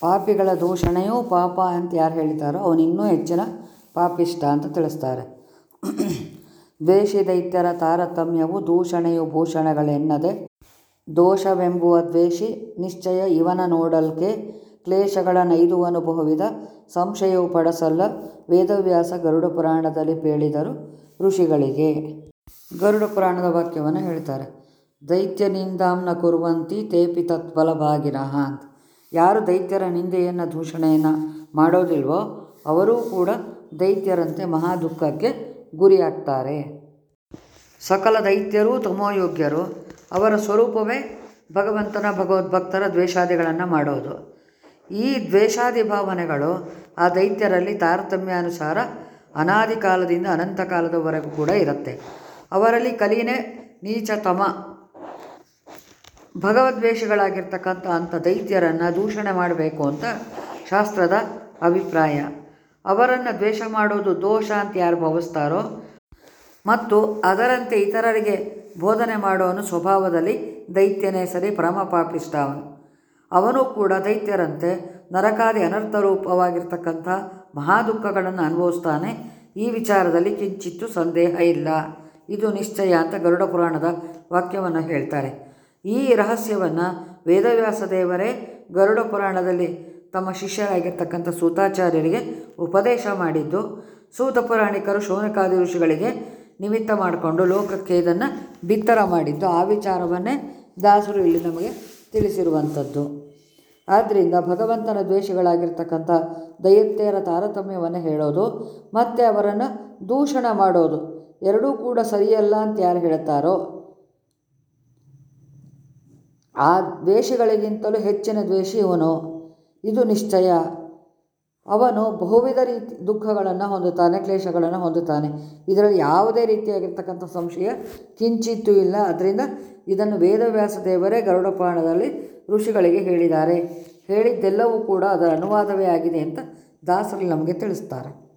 ಪಾಪಿಗಳ ದೂಷಣೆಯೂ ಪಾಪ ಅಂತ ಯಾರು ಹೇಳ್ತಾರೋ ಅವನು ಇನ್ನೂ ಹೆಚ್ಚಿನ ಪಾಪಿಷ್ಟ ಅಂತ ತಿಳಿಸ್ತಾರೆ. ದ್ವೇಷಿ ದೈತ್ಯರ ತಾರತಮ್ಯವು ದೂಷಣೆಯು ಭೂಷಣಗಳೆನ್ನದೆ ದೋಷವೆಂಬುವ ದ್ವೇಷಿ ನಿಶ್ಚಯ ಇವನ ನೋಡಲ್ಕೆ ಕ್ಲೇಶಗಳ ನೈದು ಅನುಭವಿದ ಸಂಶಯವು ಪಡಸಲ್ಲ ವೇದವ್ಯಾಸ ಗರುಡ ಪುರಾಣದಲ್ಲಿ ಪೇಳಿದರು ಋಷಿಗಳಿಗೆ. ಗರುಡ ಪುರಾಣದ ವಾಕ್ಯವನ್ನು ಹೇಳ್ತಾರೆ. ದೈತ್ಯ ನಿಂದಾಂನ ಕುರುವಂತಿ ತೇಪಿ ಅಂತ. ಯಾರು ದೈತ್ಯರ ನಿಂದೆಯನ್ನು ದೂಷಣೆಯನ್ನು ಮಾಡೋದಿಲ್ವೋ ಅವರೂ ಕೂಡ ದೈತ್ಯರಂತೆ ಮಹಾ ದುಃಖಕ್ಕೆ ಗುರಿಯಾಗ್ತಾರೆ. ಸಕಲ ದೈತ್ಯರೂ ತಮೋಯೋಗ್ಯರು ಅವರ ಸ್ವರೂಪವೇ ಭಗವಂತನ ಭಗವದ್ಭಕ್ತರ ದ್ವೇಷಾದಿಗಳನ್ನು ಮಾಡೋದು. ಈ ದ್ವೇಷಾದಿ ಭಾವನೆಗಳು ಆ ದೈತ್ಯರಲ್ಲಿ ತಾರತಮ್ಯಾನುಸಾರ ಅನಾದಿ ಕಾಲದಿಂದ ಅನಂತ ಕಾಲದವರೆಗೂ ಕೂಡ ಇರುತ್ತೆ. ಅವರಲ್ಲಿ ಕಲೀನೆ ನೀಚತಮ ಭಗವದ್ವೇಷಗಳಾಗಿರ್ತಕ್ಕಂಥ ಅಂಥ ದೈತ್ಯರನ್ನು ದೂಷಣೆ ಮಾಡಬೇಕು ಅಂತ ಶಾಸ್ತ್ರದ ಅಭಿಪ್ರಾಯ. ಅವರನ್ನು ದ್ವೇಷ ಮಾಡೋದು ದೋಷ ಅಂತ ಯಾರು ಭಾವಿಸ್ತಾರೋ, ಮತ್ತು ಅದರಂತೆ ಇತರರಿಗೆ ಬೋಧನೆ ಮಾಡೋನು ಸ್ವಭಾವದಲ್ಲಿ ದೈತ್ಯನೇ ಸರಿ ಪರಮ ಪಾಪಿಸ್ತಾವನು ಅವನು ಕೂಡ ದೈತ್ಯರಂತೆ ನರಕಾದಿ ಅನರ್ಥ ರೂಪವಾಗಿರ್ತಕ್ಕಂಥ ಮಹಾದುಃಖಗಳನ್ನು ಅನುಭವಿಸ್ತಾನೆ. ಈ ವಿಚಾರದಲ್ಲಿ ಕಿಂಚಿತ್ತು ಸಂದೇಹ ಇಲ್ಲ. ಇದು ನಿಶ್ಚಯ ಅಂತ ಗರುಡ ಪುರಾಣದ ವಾಕ್ಯವನ್ನು ಹೇಳ್ತಾರೆ. ಈ ರಹಸ್ಯವನ್ನು ವೇದವ್ಯಾಸ ದೇವರೇ ಗರುಡ ಪುರಾಣದಲ್ಲಿ ತಮ್ಮ ಶಿಷ್ಯರಾಗಿರ್ತಕ್ಕಂಥ ಸೂತಾಚಾರ್ಯರಿಗೆ ಉಪದೇಶ ಮಾಡಿದ್ದು, ಸೂತ ಪುರಾಣಿಕರು ಶೌನಕಾದಿ ಋಷಿಗಳಿಗೆ ನಿಮಿತ್ತ ಮಾಡಿಕೊಂಡು ಲೋಕಕ್ಕೆ ಇದನ್ನು ಬಿತ್ತರ ಮಾಡಿದ್ದು. ಆ ವಿಚಾರವನ್ನೇ ದಾಸರು ಇಲ್ಲಿ ನಮಗೆ ತಿಳಿಸಿರುವಂಥದ್ದು. ಆದ್ದರಿಂದ ಭಗವಂತನ ದ್ವೇಷಗಳಾಗಿರ್ತಕ್ಕಂಥ ದೈತ್ಯರ ತಾರತಮ್ಯವನ್ನು ಹೇಳೋದು, ಮತ್ತು ಅವರನ್ನು ದೂಷಣ ಮಾಡೋದು ಎರಡೂ ಕೂಡ ಸರಿಯಲ್ಲ ಅಂತ ಯಾರು ಹೇಳ್ತಾರೋ ಆ ದ್ವೇಷಗಳಿಗಿಂತಲೂ ಹೆಚ್ಚಿನ ದ್ವೇಷಿ ಇವನು. ಇದು ನಿಶ್ಚಯ. ಅವನು ಬಹುವಿಧ ರೀತಿ ದುಃಖಗಳನ್ನು ಹೊಂದುತ್ತಾನೆ, ಕ್ಲೇಶಗಳನ್ನು ಹೊಂದುತ್ತಾನೆ. ಇದರಲ್ಲಿ ಯಾವುದೇ ರೀತಿಯಾಗಿರ್ತಕ್ಕಂಥ ಸಂಶಯ ಕಿಂಚಿತ್ತೂ ಇಲ್ಲ. ಅದರಿಂದ ಇದನ್ನು ವೇದವ್ಯಾಸ ದೇವರೇ ಗರುಡ ಪುರಾಣದಲ್ಲಿ ಋಷಿಗಳಿಗೆ ಹೇಳಿದ್ದಾರೆ. ಹೇಳಿದ್ದೆಲ್ಲವೂ ಕೂಡ ಅದರ ಅನುವಾದವೇ ಆಗಿದೆ ಅಂತ ದಾಸರು ನಮಗೆ ತಿಳಿಸ್ತಾರೆ.